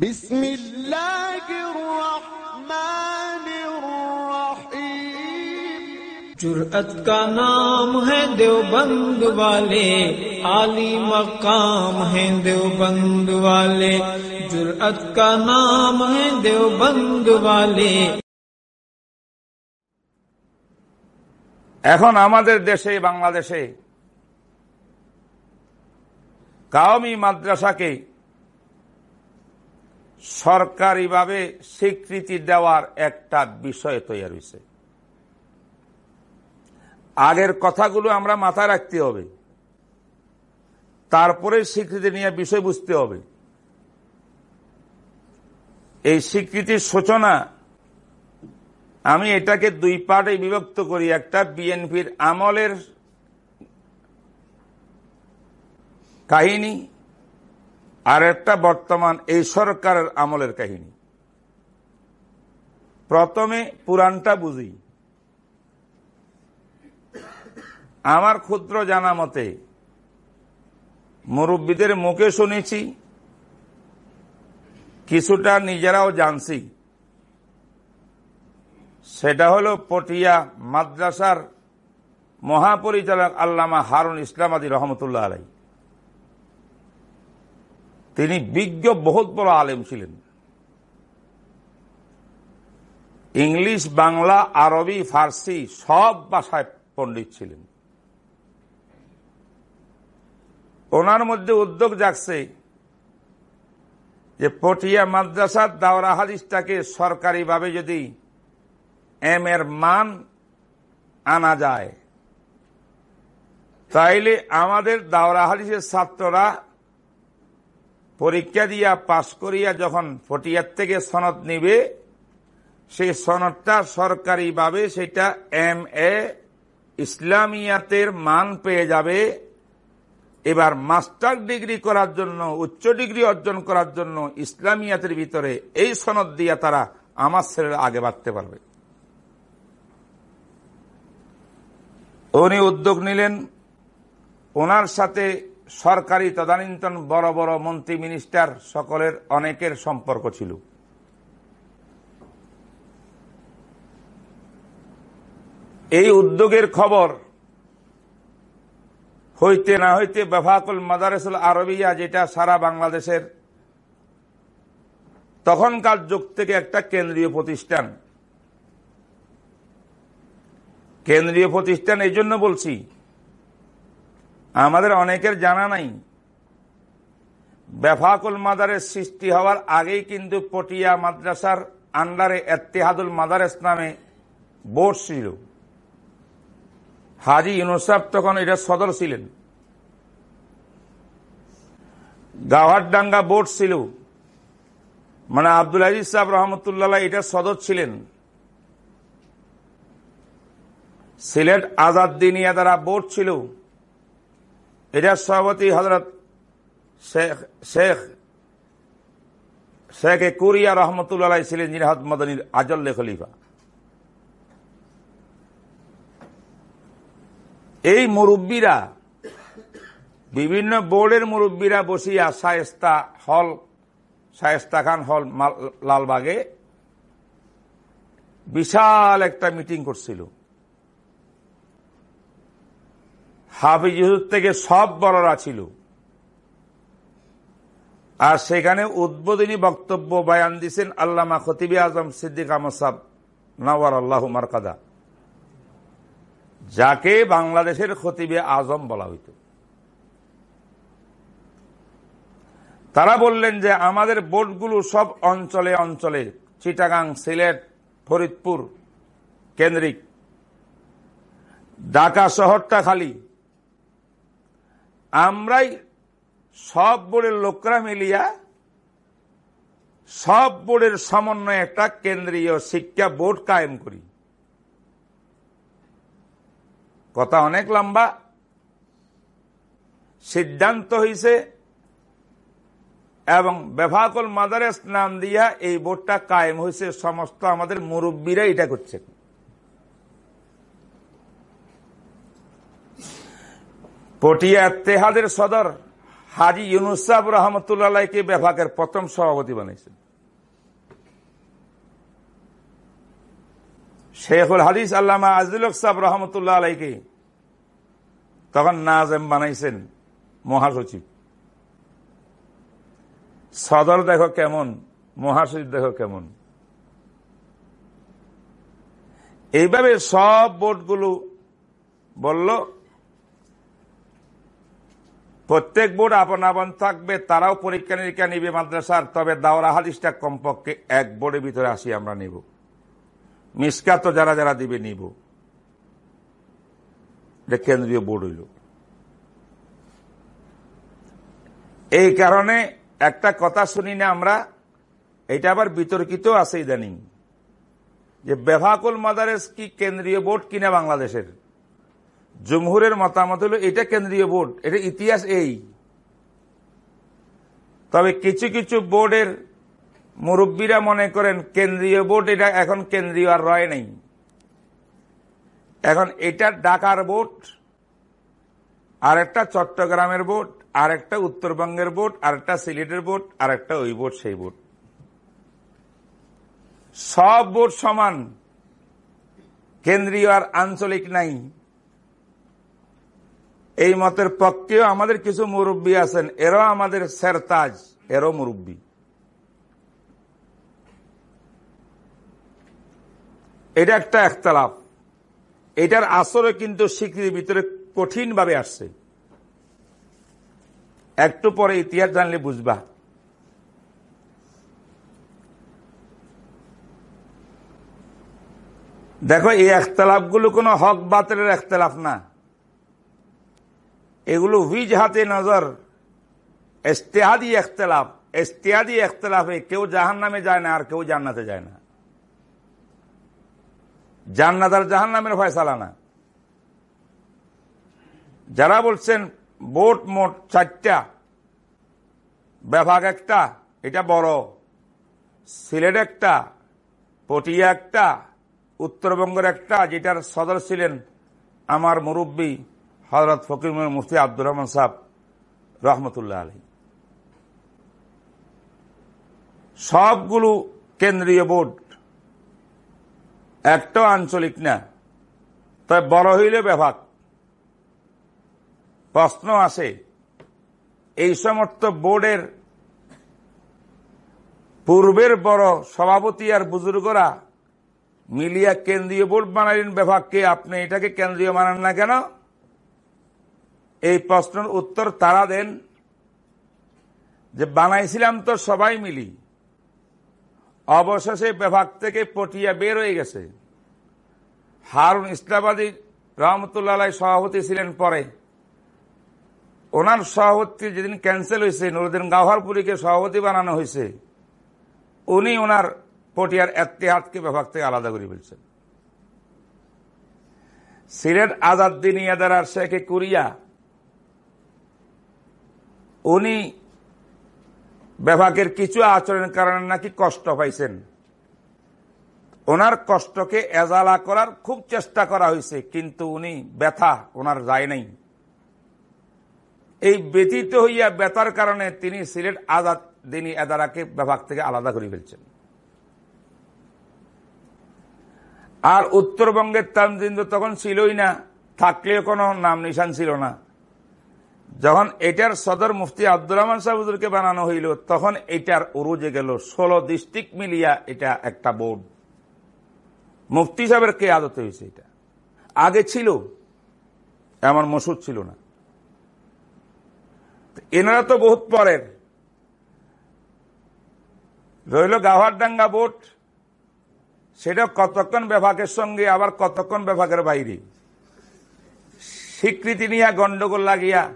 بسم الله الرحمن الرحيم جرأت کا نام ہے دیوبند والے عالی مقام ہے دیوبند والے جرأت کا نام ہے دیوبند والے এখন আমাদের দেশে বাংলাদেশে কাওমি মাদ্রাসাকে সরকারিভাবে স্বীকৃতি দেওয়ার একটা বিষয় তৈরি হয়েছে। আগের কথাগুলো আমরা মাথায় রাখতে হবে। তারপরে স্বীকৃতি নিয়ে বিষয় বুঝতে হবে। এই স্বীকৃতির সূচনা, আমি এটাকে দুই পার্টে বিভক্ত করি। একটা বিএনপির আমলের কাহিনী আর একটা বর্তমান এই সরকারের আমলের কাহিনী। প্রথমে পুরাণটা বুঝি। আমার ক্ষুদ্র জানা মতে, মুরব্বীদের মুখে শুনেছি, কিছুটা নিজেরাও জানছি। সেটা হলো পটিয়া মাদ্রাসার মহাপরিচালক আল্লামা হারুন ইসলাম আদি রহমতুল্লাহ আলাই তিনি বিজ্ঞ, বহুত বড় আলেম ছিলেন। ইংলিশ, বাংলা, আরবি, ফার্সি সব ভাষায় পণ্ডিত ছিলেন। ওনার মধ্যে উদ্যোগ জাগছে যে পটিয়া মাদ্রাসার দাওরা হাদিসটাকে সরকারিভাবে যদি এম এর মান আনা যায়, তাইলে আমাদের দাওরা হাদিসের ছাত্ররা পরীক্ষা দিয়া পাশ করিয়া যখন ফটিয়ার থেকে সনদ নিবে, সেই সনদটা সরকারিভাবে সেটা এম এ ইসলামিয়াতের মান পেয়ে যাবে। এবার মাস্টার ডিগ্রি করার জন্য, উচ্চ ডিগ্রি অর্জন করার জন্য ইসলামিয়াতের ভিতরে এই সনদ দিয়া তারা আমার ছেলেরা আগে বাড়তে পারবে। উনি উদ্যোগ নিলেন, ওনার সাথে সরকারি তদানীন্তন বড় বড় মন্ত্রী মিনিস্টার সকলের অনেকের সম্পর্ক ছিল। এই উদ্যোগের খবর হইতে না হইতে বেফাকুল মাদারেসুল আরবিয়া, যেটা সারা বাংলাদেশের তখনকার যুগ থেকে একটা কেন্দ্রীয় প্রতিষ্ঠান। কেন্দ্রীয় প্রতিষ্ঠান, এই জন্য বলছি আমাদের অনেকের জানা নাই। বেফাকুল মাদারের সৃষ্টি হওয়ার আগেই কিন্তু পটিয়া মাদ্রাসার আন্ডারে এত্তেহাদুল মাদারেস নামে বোর্ড ছিল। হাজি ইউনুসাফ তখন এটা সদর ছিলেন। গাওয়ারডাঙ্গা বোর্ড ছিল। মানে আব্দুল আজিজ সাহেব রহমতুল্লাহ এটা সদর ছিলেন। সিলেট আজাদ দিনিয়া দ্বারা বোর্ড ছিল। এটার সভাপতি হজরত শেখ শেখ শেখ কুরিয়া রহমতুল্লাহ ছিলেন যিনি হজ মদনীর আজল্লে খলিফা। এই মুরব্বীরা, বিভিন্ন বোর্ডের মুরব্বীরা বসিয়া শায়েস্তা হল, শায়েস্তা খান হল লালবাগে বিশাল একটা মিটিং করছিল। হাফিজ ইউসুফ থেকে সব বড়রা ছিল। আর সেখানে উদ্বোধনী বক্তব্য বায়ান দিছেন আল্লামা খতিবি আজম সিদ্দিক আহমদ সাহ নওয়ার আল্লাহ মারকাদা। যাকে বাংলাদেশের খতিবে আজম বলা হইত। তারা বললেন যে আমাদের বোর্ডগুলো সব অঞ্চলে অঞ্চলে, চিটাগাং, সিলেট, ফরিদপুর কেন্দ্রিক। ঢাকা শহরটা খালি। আমরাই সব বোর্ডের লোকরা মিলিয়া সব বোর্ডের সমন্বয়ে একটা কেন্দ্রীয় শিক্ষা বোর্ড কায়েম করি। কথা অনেক লম্বা। সিদ্ধান্ত হয়েছে এবং বেফাকুল মাদারেস নাম দিয়া এই বোর্ডটা কায়েম হয়েছে সমস্ত আমাদের মুরব্বীরা এটা করছে পটিয়া তেহাদের সদর হাজি ইউনুস রহমতুল্লাহকে বিভাগের প্রথম সভাপতি বানিয়েছেন। শেখুল হাদিস আল্লামা আজদুল সাহেব রহমতুল্লাহ আলাইকে তখন নাজেম বানাইছেন মহাসচিব। সদর দেখো কেমন, মহাসচিব দেখো কেমন। এইভাবে সব বোর্ডগুলো বলল প্রত্যেক বোর্ড আপন আপন থাকবে, তারাও পরীক্ষা নিরীক্ষা নিবে মাদ্রাসার, তবে দাওরা হাদিসটা কমপক্ষে এক বোর্ডের ভিতরে আসি আমরা নিব। মিসকা তো যারা যারা দিবে নিব। কেন্দ্রীয় বোর্ড হইল। এই কারণে একটা কথা শুনি না আমরা, এটা আবার বিতর্কিত আছে ইদানিং। যে বেভাকুল মাদারেস কি কেন্দ্রীয় বোর্ড কিনা বাংলাদেশের? জমহুরের মতামত হলো, এটা কেন্দ্রীয় বোর্ড, এটা ইতিহাস এই। তবে কিছু কিছু বোর্ডের মুরব্বীরা মনে করেন, কেন্দ্রীয় বোর্ড এটা এখন কেন্দ্রীয় আর রয় নেই। এখন এটা ঢাকার বোর্ড আর একটা চট্টগ্রামের বোর্ড আর একটা উত্তরবঙ্গের বোর্ড আর একটা সিলেটের বোর্ড আর একটা ওই বোর্ড, সেই বোর্ড। সব বোর্ড সমান, কেন্দ্রীয় আর আঞ্চলিক নাই। এই মতের পক্ষেও আমাদের কিছু মুরব্বী আছেন। এরাও আমাদের সেরতাজ এরও মুরব্বী। এটা একটা একতলাফ। এটার আসরে কিন্তু স্বীকৃতির ভিতরে কঠিন ভাবে আসছে। একটু পরে ইতিহাস জানলে বুঝবা। দেখো, এই একতলাফগুলো কোনো হক বাতিলের একতলাফ না। এগুলো হুইজ হাতে নজর। এস্তেহাদি একতলাফ এস্তেহাদি একতলাফে কেউ জাহান নামে যায় না আর কেউ জান্নাতে যায় না। জান্নাত আর জাহান নামের ফয়সালা না। যারা বলছেন বোট মোট চারটা, বিভাগ একটা, এটা বড়। সিলেট একটা, পটিয়া একটা, উত্তরবঙ্গের একটা, যেটার সদর ছিলেন আমার মুরব্বী হজরত ফকির মুফতি আব্দুর রহমান সাহ রহমতুল্লাহ আলী সবগুলো কেন্দ্রীয় বোর্ড, একটাও আঞ্চলিক না, তবে বড় হইলে বিভাগ প্রশ্ন আসে এই সমস্ত বোর্ডের পূর্বের বড় সভাপতি আর বুজুর্গরা মিলিয়া কেন্দ্রীয় বোর্ড বানালেন বিভাগকে আপনি এটাকে কেন্দ্রীয় মানান না কেন? এই প্রশ্নের উত্তর তারা দেন যে বানাইছিলাম তো সবাই মিলি। অবশেষে বিভাগ থেকে পটিয়া বের হয়ে গেছে। হারুন ইসলামাবাদী রহমতুল্লাহ সভাপতি ছিলেন পরে। ওনার সভাপতি যেদিন ক্যান্সেল হয়েছে, নুরুদ্দিন গাওহারপুরীকে সভাপতি বানানো হয়েছে, উনি ওনার পটিয়ার এত্তেহাতকে বিভাগ থেকে আলাদা করে ফেলছেন। সিলেট আজাদ দিন ইয়াদার শেখে কুরিয়া উনি বিভাগের কিছু আচরণের কারণে নাকি কষ্ট পাইছেন। ওনার কষ্টকে এজালা করার খুব চেষ্টা করা হয়েছে, কিন্তু উনি ব্যথা ওনার যায় নাই। এই ব্যতীত হইয়া ব্যথার কারণে তিনি সিলেট আজাদ দিনী এদারাকে বিভাগ থেকে আলাদা করে ফেলছেন। আর উত্তরবঙ্গের তানজিন্দ তখন ছিলই না, থাকলেও কোনো নাম নিশান ছিল না। যখন এটার সদর মুফতি আব্দুর রহমান সাহুদুরকে বানানো হইল, তখন এটার উরুজে গেল ষোলো ডিস্ট্রিক্ট মিলিয়া এটা একটা বোর্ড। মুফতি সাহেবের কে আদত হয়েছে এটা? আগে ছিল, এমন মসুদ ছিল না। এনারা তো বহুত পরের। রইল গাওয়ারডাঙ্গা বোট সেটা কতক্ষণ বিভাগের সঙ্গে, আবার কতক্ষণ বিভাগের বাইরে? স্বীকৃতি নিয়ে গন্ডগোল লাগিয়া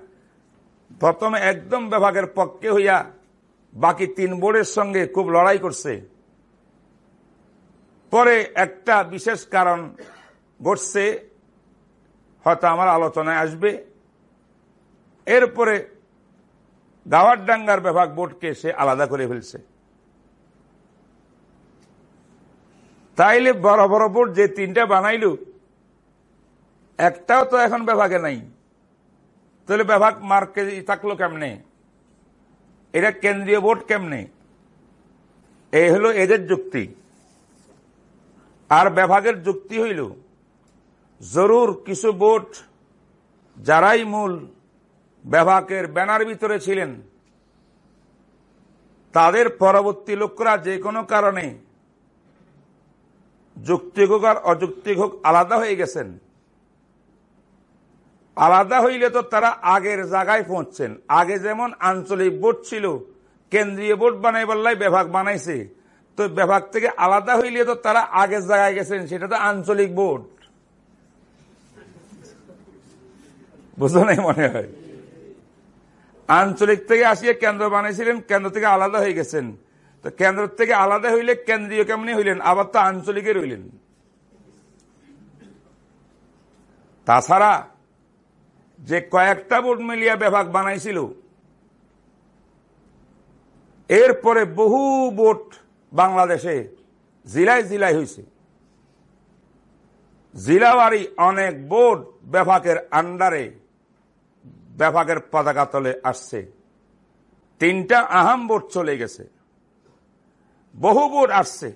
প্রথমে একদম বিভাগের পক্ষে হইয়া বাকি তিন বোর্ডের সঙ্গে খুব লড়াই করছে। পরে একটা বিশেষ কারণ ঘটছে, হয়তো আমার আলোচনায় আসবে। এরপরে গাওয়ারডাঙ্গার বিভাগ বোর্ডকে সে আলাদা করে ফেলছে। তাইলে বড় বড় বোর্ড যে তিনটা বানাইল, একটাও তো এখন বিভাগে নাই। তাহলে বিভাগ মার্কে থাকল কেমনে? এটা কেন্দ্রীয় বোর্ড কেমনে? এই হলো এদের যুক্তি। আর বিভাগের যুক্তি হইল, জরুর কিছু বোর্ড যারাই মূল বিভাগের ব্যানার ভিতরে ছিলেন, তাদের পরবর্তী লোকরা যে কোনো কারণে যুক্তিক হোক আর অযৌক্তিক হোক আলাদা হয়ে গেছেন। আলাদা হইলে তো তারা আগের জায়গায় পৌঁছছেন আগে যেমন আঞ্চলিক বোর্ড ছিল, কেন্দ্রীয় বোর্ড বানাই বললাই বিভাগ বানাইছে। তো বিভাগ থেকে আলাদা হইলে তো তারা আগের জায়গায় গেছেন, সেটা তো আঞ্চলিক বোর্ড। বুঝো নাই মনে হয়? আঞ্চলিক থেকে আসিয়ে কেন্দ্র বানাইছিলেন, কেন্দ্র থেকে আলাদা হয়ে গেছেন। তো কেন্দ্র থেকে আলাদা হইলে কেন্দ্রীয় কেমনি হইলেন? আবার তো আঞ্চলিকে রইলেন। তাছাড়া যে কয়েকটা বোর্ড মিলিয়া বিভাগ বানাইছিল। এরপরে বহু বোট বাংলাদেশে জেলায় জেলায় হয়েছে জেলাবাড়ি অনেক বোর্ড বিভাগের আন্ডারে বিভাগের পতাকা তলে আসছে। তিনটা আহাম বোর্ড চলে গেছে। বহু বোর্ড আসছে।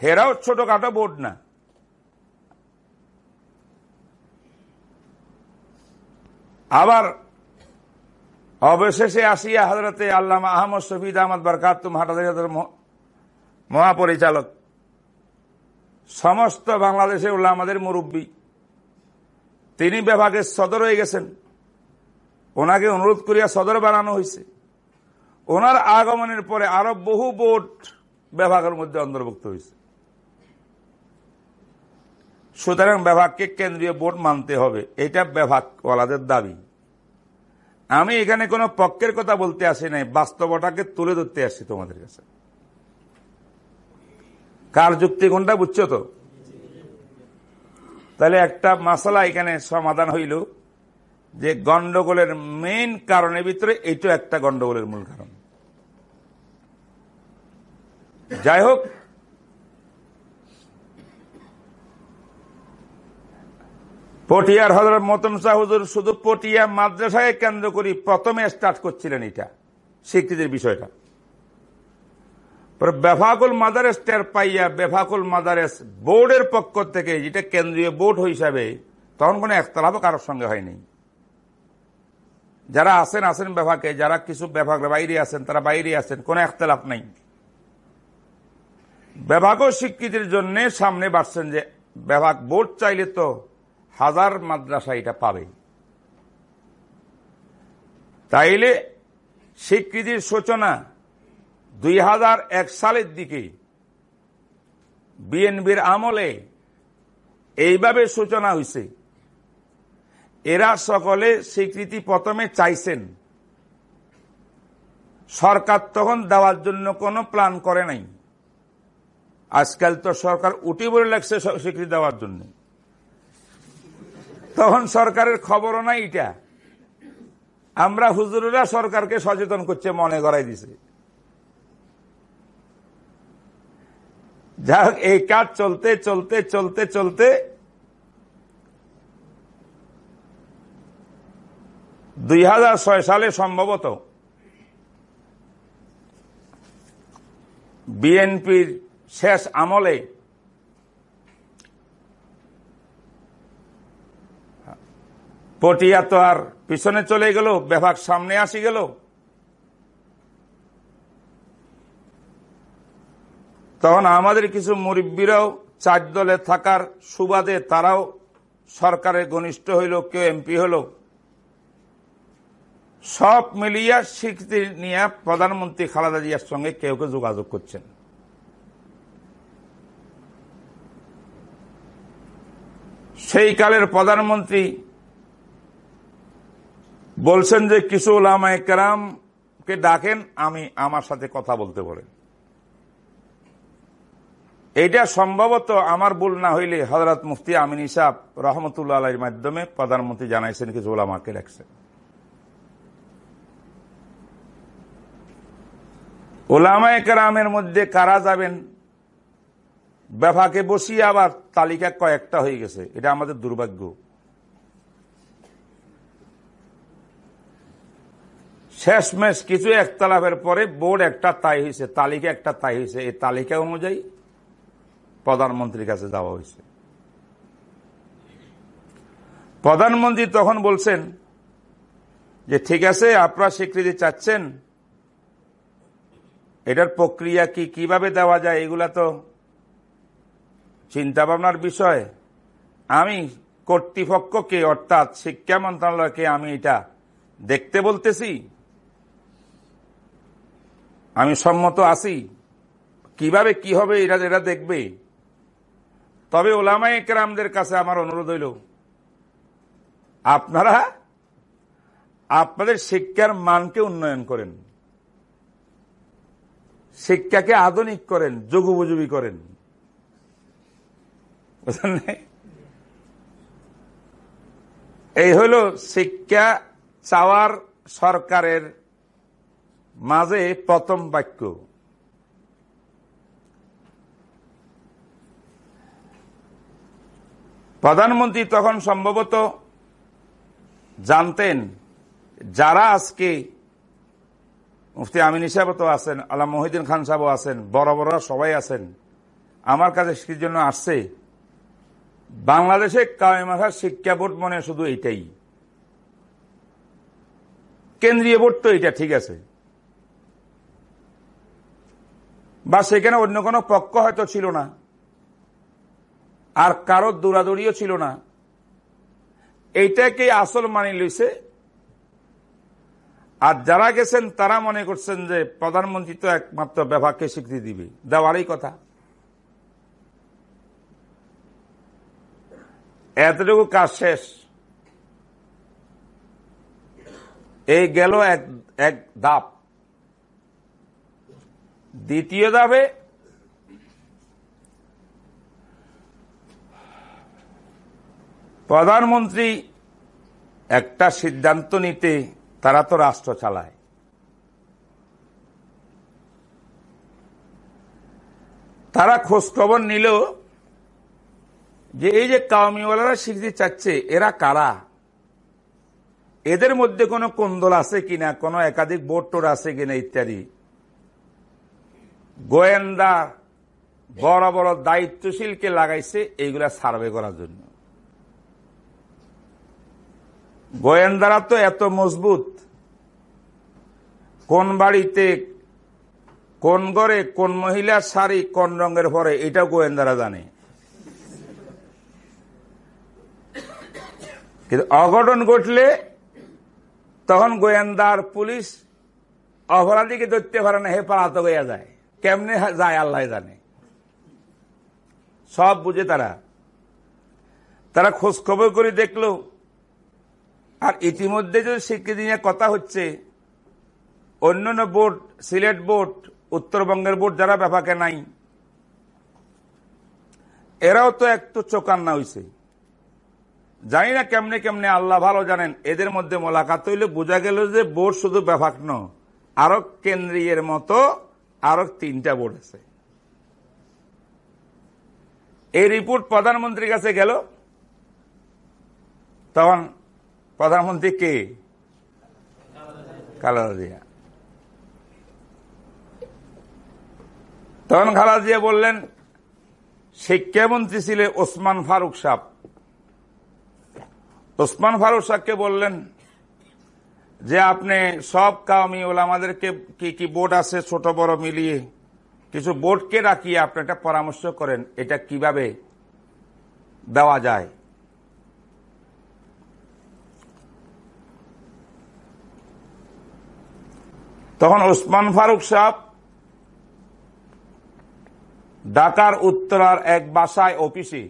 হেরাও ছোটখাটো বোর্ড না। আবার অবশেষে আসিয়া হজরতে আল্লামা আহমদ শফিদ আহমদ বরকাতুম হাটাদের মহাপরিচালক। সমস্ত বাংলাদেশে উল্লাহ আমাদের মুরব্বী, তিনি বিভাগের সদর হয়ে গেছেন। ওনাকে অনুরোধ করিয়া সদর বানানো হয়েছে ওনার আগমনের পরে আরও বহু বোর্ড বিভাগের মধ্যে অন্তর্ভুক্ত হয়েছে সুতরাং বিভাগকে কেন্দ্রীয় বোর্ড মানতে হবে। এটা বিভাগওয়ালাদের দাবি। আমি এখানে কোনো পক্ষের কথা বলতে আসি নাই বাস্তবতাকে তুলে ধরতে আসছি তোমাদের কাছে। কার যুক্তি কোনটা বুঝছ তো? তাহলে একটা মাসালা এখানে সমাধান হইল যে গন্ডগোলের মেইন কারণের ভিতরে এইটা একটা গন্ডগোলের মূল কারণ। যাই হোক পটিয়ার হজরত মতন শাহ হুজুর শুধু পটিয়া মাদ্রাসায় কেন্দ্র করি প্রথমে স্টার্ট করছিলেন এটা, স্বীকৃতির বিষয়টা। বেফাকুল মাদারেস টের পাইয়া বেফাকুল মাদারেস বোর্ডের পক্ষ থেকে যেটা কেন্দ্রীয় বোর্ড হিসাবে তখন কোনো একতলাপও কারোর সঙ্গে হয়নি। যারা আছেন আছেন বেফাকে, যারা কিছু বেফাকের বাইরে আছেন, তারা বাইরে আছেন, কোনো একতলাপ নাই। বেভাগও স্বীকৃতির জন্য সামনে বাড়ছেন যে বেভাগ বোর্ড চাইলে তো হাজার মাদ্রাসা এটা পাবে। তাইলে স্বীকৃতির সূচনা দুই হাজার এক সালের দিকে বিএনবির আমলে এইভাবে সূচনা হয়েছে এরা সকলে স্বীকৃতি প্রথমে চাইছেন। সরকার তখন দেওয়ার জন্য কোনো প্ল্যান করে নাই। আজকাল তো সরকার উঠে বলে লাগছে স্বীকৃতি দেওয়ার জন্য। তখন সরকারের খবরও নাই এটা। আমরা হুজুরেরা সরকারকে সচেতন করছে, মনে করাই দিছে। যা এই কাজ চলতে চলতে চলতে চলতে দুই ছয় সালে সম্ভবত বিএনপির শেষ আমলে পটিয়া তো আর পিছনে চলে গেল, বিভাগ সামনে আসি গেল। তখন আমাদের কিছু মুরব্বীরাও চার দলে থাকার সুবাদে তারাও সরকারের ঘনিষ্ঠ হইল, কেউ এমপি হল। সব মিলিয়া স্বীকৃতি নিয়ে প্রধানমন্ত্রী খালেদা জিয়ার সঙ্গে কেউ কেউ যোগাযোগ করছেন। সেই কালের প্রধানমন্ত্রী বলছেন যে কিছু ওলামায় কেরামকে ডাকেন, আমি আমার সাথে কথা বলতে বলেন এইটা সম্ভবত আমার ভুল না হইলে হজরত মুফতি আমিন ইসাব রহমতুল্লাহ মাধ্যমে প্রধানমন্ত্রী জানাইছেন, কিছু ওলামাকে লেখছেন ওলামায় একরামের মধ্যে কারা যাবেন? বেফাকে বসিয়ে আবার তালিকা কয়েকটা হয়ে গেছে, এটা আমাদের দুর্ভাগ্য। শেষমেশ কিছু একতলাফের পরে বোর্ড একটা তাই হয়েছে তালিকা একটা তাই হয়েছে এই তালিকা অনুযায়ী প্রধানমন্ত্রীর কাছে যাওয়া হয়েছে প্রধানমন্ত্রী তখন বলছেন যে, ঠিক আছে, আপনারা স্বীকৃতি চাচ্ছেন। এটার প্রক্রিয়া কি, কীভাবে দেওয়া যায়, এগুলা তো চিন্তা ভাবনার বিষয়। আমি কর্তৃপক্ষকে, অর্থাৎ শিক্ষা মন্ত্রণালয়কে আমি এটা দেখতে বলতেছি। আমি সম্মত আছি। কীভাবে কি হবে এরা এরা দেখবে। তবে ওলামাই কেরামদের কাছে আমার অনুরোধ হইল, আপনারা আপনাদের শিক্ষার মানকে উন্নয়ন করেন। শিক্ষাকে আধুনিক করেন, যুগোপযোগী করেন। এই হল শিক্ষা চাওয়ার সরকারের মাঝে প্রথম বাক্য। প্রধানমন্ত্রী তখন সম্ভবত জানতেন, যারা আজকে মুফতি আমিন সাহেব তো আছেন আল্লাহ মহিদিন খান সাহেব আছেন, বড় বড় সবাই আছেন, আমার কাছে শিক্ষার জন্য আসছে, বাংলাদেশে কায়মাখার শিক্ষা বোর্ড মনে শুধু এইটাই। কেন্দ্রীয় বোর্ড তো এটা ঠিক আছে। বা সেখানে অন্য কোনো পক্ষ হয়তো ছিল না। আর কারও দৌড়াদৌড়িও ছিল না। এইটাকে আসল মানি লইছে। আর যারা গেছেন, তারা মনে করছেন যে প্রধানমন্ত্রী তো একমাত্র বিভাগকে স্বীকৃতি দিবে। দেওয়ারই কথা। এতটুকু কাজ শেষ। এই গেল এক এক ধাপ। দ্বিতীয় ধাপে প্রধানমন্ত্রী একটা সিদ্ধান্ত নিতে তারা তো রাষ্ট্র চালায়। তারা খোঁজখবর নিল যে এই যে কাউমিওয়ালারা শিখতে চাচ্ছে, এরা কারা? এদের মধ্যে কোনো কোন্দল আছে কিনা? কোনো একাধিক বোর্ড টোর আছে কিনা ইত্যাদি। গোয়েন্দা বড় বড় দায়িত্বশীলকে লাগাইছে, এইগুলা সার্ভে করার জন্য। গোয়েন্দারা তো এত মজবুত। কোন বাড়িতে, কোন ঘরে, কোন মহিলার শাড়ি, কোন রঙের পরে এটা গোয়েন্দারা জানে। কিন্তু অঘটন ঘটলে তখন গোয়েন্দার পুলিশ অপরাধীকে ধরতে পারে না হে পালাতে গইয়া যায়। কেমনে যায় আল্লাহ জানে? সব বুঝে তারা। তারা খোঁজ খবর করে দেখল। আর ইতিমধ্যে যে স্বীকৃতি নিয়ে কথা হচ্ছে অন্যান্য বোর্ড, সিলেট বোর্ড, উত্তরবঙ্গের বোর্ড যারা ব্যাপাকে নাই, এরাও তো একটু চোকান্না হয়েছে জানি না কেমনে কেমনে আল্লাহ ভালো জানেন, এদের মধ্যে মোলাকাত হইলে বোঝা গেল যে বোর্ড শুধু ব্যাপাক ন আরও কেন্দ্রীয়ের মতো আরও তিনটা বোর্ড আছে। এই রিপোর্ট প্রধানমন্ত্রীর কাছে গেল। তখন প্রধানমন্ত্রী কে? খালেদা তখন খালেদা বললেন, শিক্ষামন্ত্রী ছিলেন ওসমান ফারুক সাহ ওসমান ফারুক সাহকে বললেন যে আপনি সব কামি ওলামাদেরকে কি কি বোর্ড আছে ছোট বড় মিলিয়ে? কিছু বোর্ডকে রাখিয়ে আপনি একটা পরামর্শ করেন, এটা কীভাবে দেওয়া যায়? তখন ওসমান ফারুক সাহেব ঢাকার উত্তরার এক বাসায় অফিসে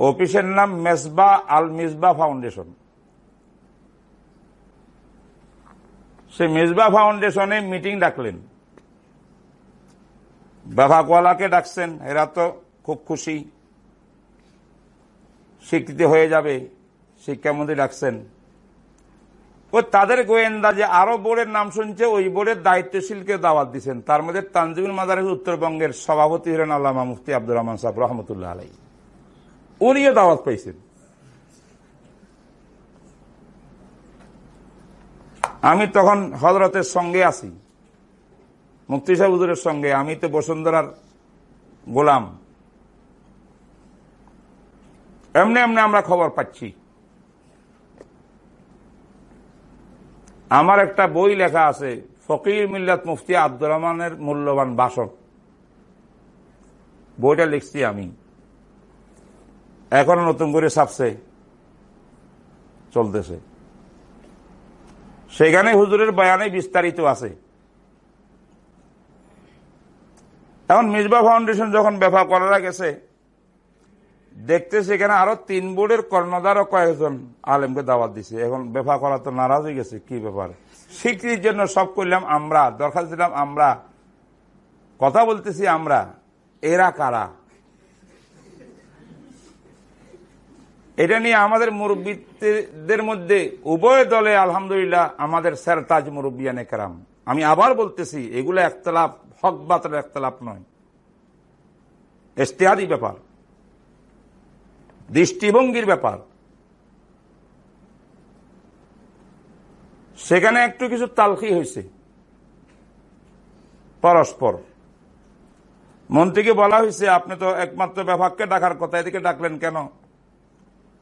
অফিসের নাম মেসবা আল মিসবা ফাউন্ডেশন। সে মিসবা ফাউন্ডেশনে মিটিং ডাকলেন। বাবাকওয়ালাকে ডাকছেন, এরা তো খুব খুশি। স্বীকৃতি হয়ে যাবে শিক্ষামন্ত্রী ডাকছেন। ও তাদের গোয়েন্দা যে আরও বোর্ডের নাম শুনছে, ওই বোর্ডের দায়িত্বশীলকে দাওয়াত দিচ্ছেন তার মধ্যে তানজিমুল মাদারের উত্তরবঙ্গের সভাপতি হলেন আল্লামা মুফতি আব্দুর রহমান সাহেব, রহমতুল্লাহ আলাই উনিও দাওয়াত পাইছেন। আমি তখন হজরতের সঙ্গে আছি। মুক্তি সাহেব হুজুরের সঙ্গে। আমি তো বসুন্ধরার গোলাম। এমনি এমনি আমরা খবর পাচ্ছি। আমার একটা বই লেখা আছে, ফকির মিল্লাত মুফতি আব্দুর রহমানের মূল্যবান বাসন বইটা লিখছি আমি। এখনও নতুন করে ছাপছে, চলতেছে। সেখানে হুজুরের বয়ানে বিস্তারিত আছে। এখন মিসবা ফাউন্ডেশন যখন ব্যবহার করা গেছে দেখতে সেখানে আরও তিন বোর্ডের কর্ণধার কয়েকজন আলেমকে দাওয়াত দিছে। এখন ব্যবহার করা তো নারাজ হয়ে গেছে, কি ব্যাপার? স্বীকৃতির জন্য সব করলাম আমরা, দরখাস্ত দিলাম আমরা। কথা বলতেছি আমরা, এরা কারা? এটা নিয়ে আমাদের মুরব্বীদের মধ্যে উভয় দলে আলহামদুলিল্লাহ আমাদের সেরতাজ মুরব্বিয়ান একরাম আমি আবার বলতেছি, এগুলো একতলাপ, হক বাতলের একতলাপ নয়। এস্তেহাদি ব্যাপার, দৃষ্টিভঙ্গির ব্যাপার। সেখানে একটু কিছু তালখি হয়েছে। পরস্পর। মন্ত্রীকে বলা হয়েছে, আপনি তো একমাত্র বিভাগকে ডাকার কথা, এদিকে ডাকলেন কেন?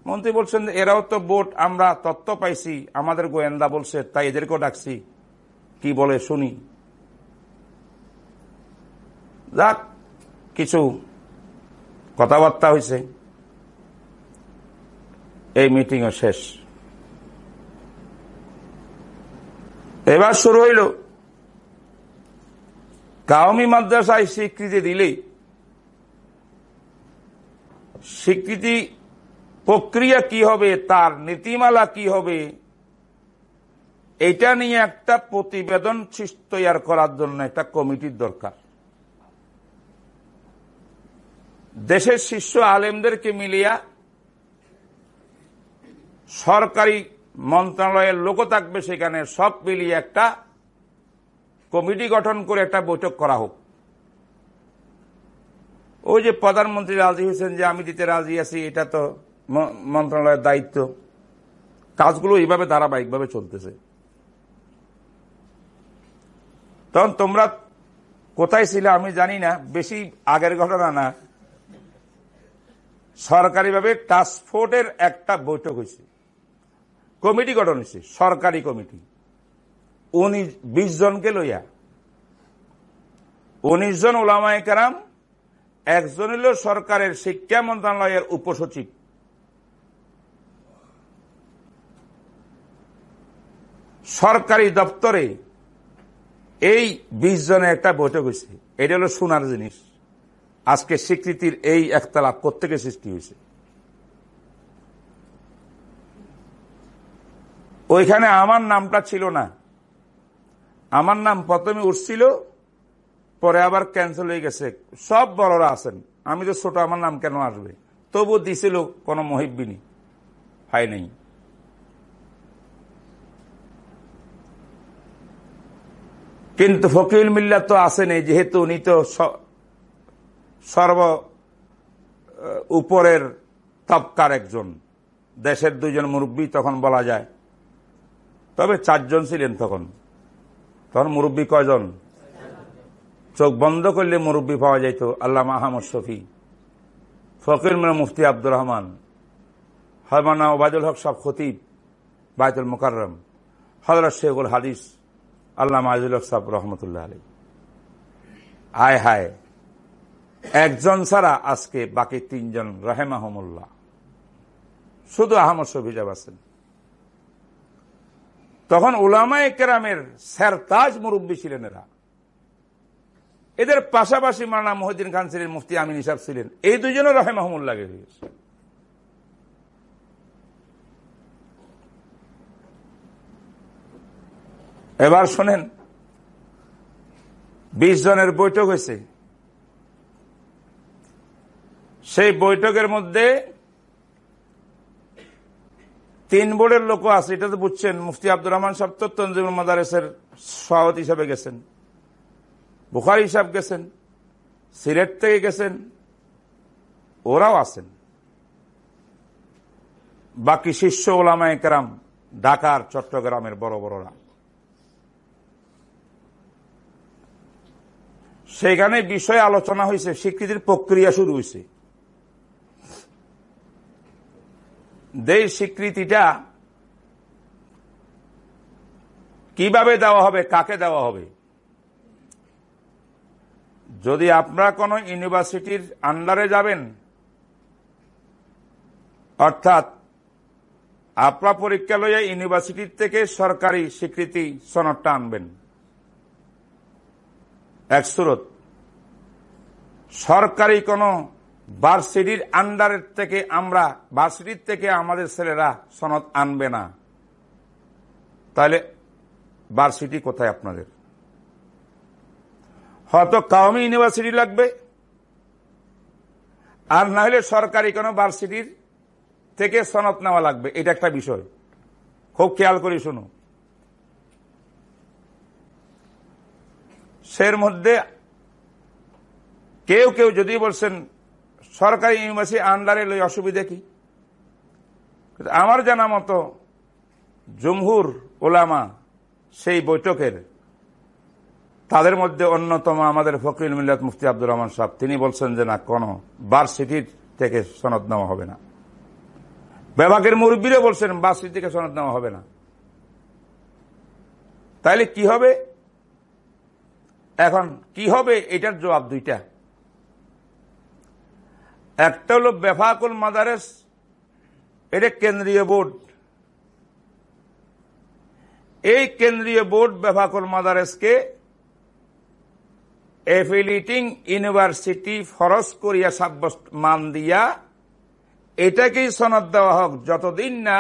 মন্ত্রী বলছেন, এরাও তো বোট, আমরা তত্ত্ব পাইছি, আমাদের গোয়েন্দা বলছে, তাই এদেরকেও ডাকছি। কি বলে শুনি। যাক, কিছু কথাবার্তা হয়েছে। এই মিটিংও শেষ। এবার শুরু হইল। কাউমি মাদ্রাসায় স্বীকৃতি দিলেই স্বীকৃতি প্রক্রিয়া কি হবে? তার নীতিমালা কি হবে? এটা নিয়ে একটা প্রতিবেদন তৈরি করার জন্য একটা কমিটির দরকার। দেশের শীর্ষ আলেমদেরকে মিলিয়া সরকারি মন্ত্রণালয়ের লোক থাকবে সেখানে, সব মিলিয়ে একটা কমিটি গঠন করে একটা বৈঠক করা হোক। ওই যে প্রধানমন্ত্রী রাজি হয়েছেন যে আমি দিতে রাজি আছি, এটা তো মন্ত্রণালয়ের দায়িত্ব। কাজগুলো এইভাবে ধারাবাহিকভাবে চলতেছে। তখন তোমরা কোথায় ছিল আমি জানি না, বেশি আগের ঘটনা না। সরকারিভাবে টাস্কফোর্সের একটা বৈঠক হয়েছে। কমিটি গঠন হয়েছে, সরকারি কমিটি। উনিশ, বিশ জনকে লইয়া। উনিশ জন ওলামায় কারাম, একজন হল সরকারের শিক্ষা মন্ত্রণালয়ের উপসচিব। সরকারি দপ্তরে এই বিশ জনে একটা বৈঠক হয়েছে। এটা হলো সোনার জিনিস। আজকে স্বীকৃতির এই একতলাপ কোথেকে সৃষ্টি হয়েছে। ওইখানে আমার নামটা ছিল না। আমার নাম প্রথমে উঠছিল, পরে আবার ক্যান্সেল হয়ে গেছে। সব বড়রা আছেন। আমি তো ছোট, আমার নাম কেন আসবে? তবু দিছিল কোন মহিবিনী হয় নাই। কিন্তু ফকিল মিল্লা তো আসেনি যেহেতু উনি তো সর্ব উপরের তবকার একজন। দেশের দুজন মুরব্বী তখন বলা যায়। তবে চারজন ছিলেন তখন। তখন মুরব্বী কয়জন? চোখ বন্ধ করলে মুরব্বী পাওয়া যাইত আল্লাহ আহমদ শফি। ফকির মিনা মুফতি আব্দুর রহমান। হরমানা ওবায়দুল হক সব খতিব বায়তুল মোকাররম। হজরত শেখুল হাদিস আল্লাহ মাজুল সাহ রহমতুল্লাহ আলী আয় হায়। একজন ছাড়া আজকে বাকি তিনজন রাহেমাহমুল্লাহ। শুধু আহমদ যাব আছেন। তখন উলামায় কেরামের স্যারতাজ মুরব্বী ছিলেন এরা। এদের পাশাপাশি মানা মহিদিন খান ছিলেন, মুফতি আমিন হিসাব ছিলেন। এই দুজনও রহে মাহমুদ লাগে গেছে এবার শোনেন, বিশ জনের বৈঠক হয়েছে। সেই বৈঠকের মধ্যে তিন বোর্ডের লোক আছে, এটা তো বুঝছেন, মুফতি আব্দুর রহমান সাহেব তো তঞ্জিমুল মাদারেসের সভাপতি হিসাবে গেছেন, বুখারি হিসাব গেছেন, সিলেট থেকে গেছেন, ওরাও আছেন। বাকি শিষ্য ওলামায় কেরাম, ঢাকার, চট্টগ্রামের বড় বড়রা। সেখানে বিষয় আলোচনা হয়েছে, স্বীকৃতির প্রক্রিয়া শুরু হয়েছে। দেশ স্বীকৃতিটা কীভাবে দেওয়া হবে, কাকে দেওয়া হবে? যদি আপনারা কোনো ইউনিভার্সিটির আন্ডারে যাবেন, অর্থাৎ আপনার পরীক্ষা লইয়া ইউনিভার্সিটির থেকে সরকারি স্বীকৃতি সনদটা আনবেন। এক সুরত, সরকারি কোন ভার্সিটির আন্ডারের থেকে আমরা, ভার্সিটির থেকে আমাদের ছেলেরা সনদ আনবে না। তাহলে ভার্সিটি কোথায় আপনাদের? হয়তো কাউমি ইউনিভার্সিটি লাগবে, আর না হলে সরকারি কোনো ভার্সিটির থেকে সনদ নেওয়া লাগবে। এটা একটা বিষয়। খুব খেয়াল করি শুনুন। সের মধ্যে কেউ কেউ যদি বলছেন, সরকারি ইউনিভার্সিটি আন্ডারে লই অসুবিধা কি? আমার জানা মতো জমহুর ওলামা সেই বৈঠকের, তাদের মধ্যে অন্যতম আমাদের ফকরিল মিল্লাত মুফতি আব্দুর রহমান সাহেব, তিনি বলছেন যে না, কোন ভার্সিটির থেকে সনদ নেওয়া হবে না। বিভাগের মুরব্বীরা বলছেন ভার্সিটি থেকে সনদ নেওয়া হবে না। তাইলে কি হবে? এখন কি হবে? এটার জবাব দুইটা। একটা হলো বেফাকুল মাদারেস, এটা কেন্দ্রীয় বোর্ড। এই কেন্দ্রীয় বোর্ড বেফাকুল মাদারেসকে এফিলিটিং ইউনিভার্সিটি ফরজ করিয়া সাব্যস্ত মান দিয়া এটাকেই সনদ দেওয়া হোক, যতদিন না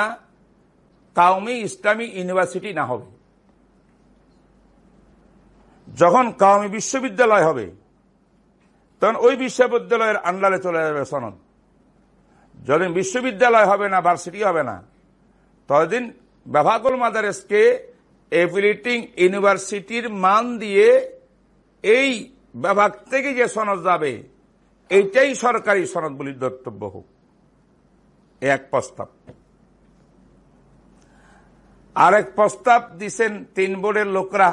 কাউমি ইসলামী ইউনিভার্সিটি না হবে। যখন কাউমি বিশ্ববিদ্যালয় হবে, তখন ওই বিশ্ববিদ্যালয়ের আন্ডারে চলে যাবে সনদ। যতদিন বিশ্ববিদ্যালয় হবে না, ভার্সিটি হবে না, ততদিন বেভাকুল মাদারেসকে এফিলিটিং ইউনিভার্সিটির মান দিয়ে এই বিভাগ থেকে যে সনদ যাবে, এইটাই সরকারি সনদ বলে দর্তব্য হোক এক প্রস্তাব। আরেক প্রস্তাব দিছেন তিন বোর্ডের লোকরা।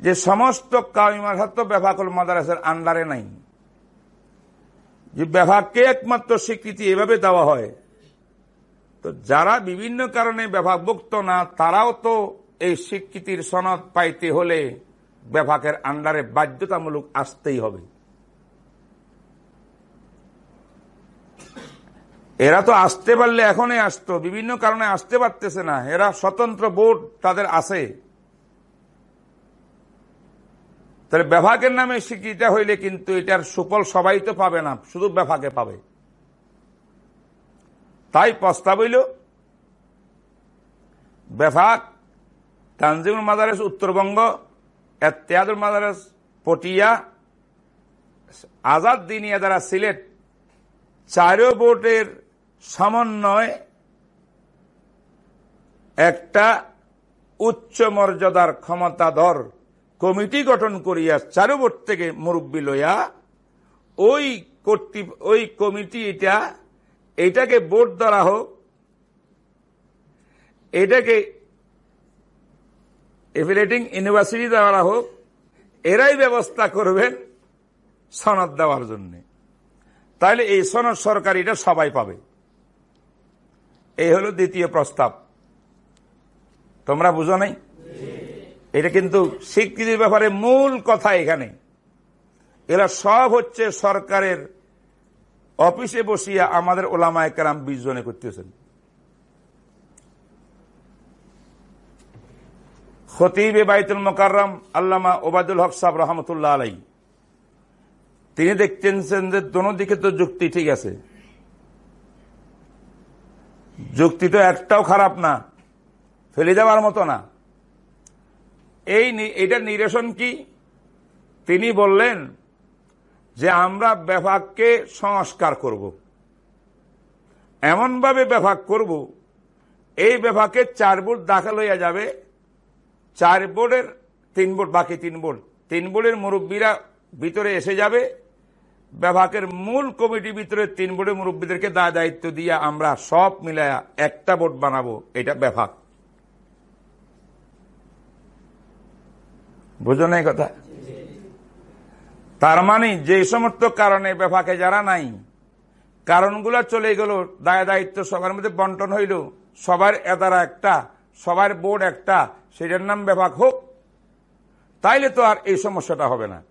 যে সমস্ত কাউমাসাত্ম বেফাকুল মাদারাসের আন্ডারে নাই। যে বিভাগকে একমাত্র স্বীকৃতি এভাবে দেওয়া হয়। তো যারা বিভিন্ন কারণে বিভাগভুক্ত না, তারাও তো এই স্বীকৃতির সনদ পাইতে হলে বিভাগের আন্ডারে বাধ্যতামূলক আসতেই হবে। এরা তো আসতে পারলে এখনই আসতো, বিভিন্ন কারণে আসতে পারতেছে না। এরা স্বতন্ত্র বোর্ড তাদের আছে। তাহলে বিভাগের নামে স্বীকৃতি হইলে কিন্তু এটার সুফল সবাই তো পাবে না, শুধু বিভাগে পাবে। তাই প্রস্তাব হইল বেফাক তানজিমুল মাদারেস উত্তরবঙ্গ এত্যাদুল মাদারেস পটিয়া, আজাদ দিনিয়া দ্বারা সিলেট, চারো বোর্ডের সমন্বয় একটা উচ্চ মর্যাদার ক্ষমতাধর কমিটি গঠন করিয়া চারো বোর্ড থেকে মুরব্বী লইয়া ওই কর্তৃ, ওই কমিটি এটা, এটাকে বোর্ড ধরা হোক, এটাকে এফিলেটিং ইউনিভার্সিটি দেওয়া হোক, এরাই ব্যবস্থা করবেন সনদ দেওয়ার জন্য। তাহলে এই সনদ সরকারিটা সবাই পাবে। এই হলো দ্বিতীয় প্রস্তাব। তোমরা বুঝো নাই? এটা কিন্তু স্বীকৃতির ব্যাপারে মূল কথা এখানে। এরা সব হচ্ছে সরকারের অফিসে বসিয়া আমাদের ওলামায় কেরাম বিশ জনে করতেছেন। খতিবে বাইতুল মোকাররম আল্লামা ওবায়দুল হক সাহ রহমতুল্লাহ আলাই তিনি দেখতেন যে দোনো দিকে তো যুক্তি ঠিক আছে। যুক্তি তো একটাও খারাপ না, ফেলে দেওয়ার মতো না। এই এটার নিরসন কি? তিনি বললেন যে আমরা বিভাগকে সংস্কার করব। এমনভাবে বিভাগ করব, এই বিভাগে চার বোর্ড দাখিল হইয়া যাবে। চার বোর্ডের তিন বোর্ড, বাকি তিন বোর্ড। তিন বোর্ডের মুরব্বীরা ভিতরে এসে যাবে। বিভাগের মূল কমিটি ভিতরে তিন বোর্ডের মুরব্বীদেরকে দায় দায়িত্ব দিয়ে আমরা সব মিলায়া একটা বোর্ড বানাবো, এটা বিভাগ। বুঝো না কথা? তার মানে যে সমস্ত কারণে বেফাকে যারা নাই, কারণগুলো চলে গেল, দায় দায়িত্ব সবার মধ্যে বন্টন হইল, সবার এদারা একটা, সবার বোর্ড একটা, সেটার নাম বেফাক হোক, তাইলে তো আর এই সমস্যাটা হবে না।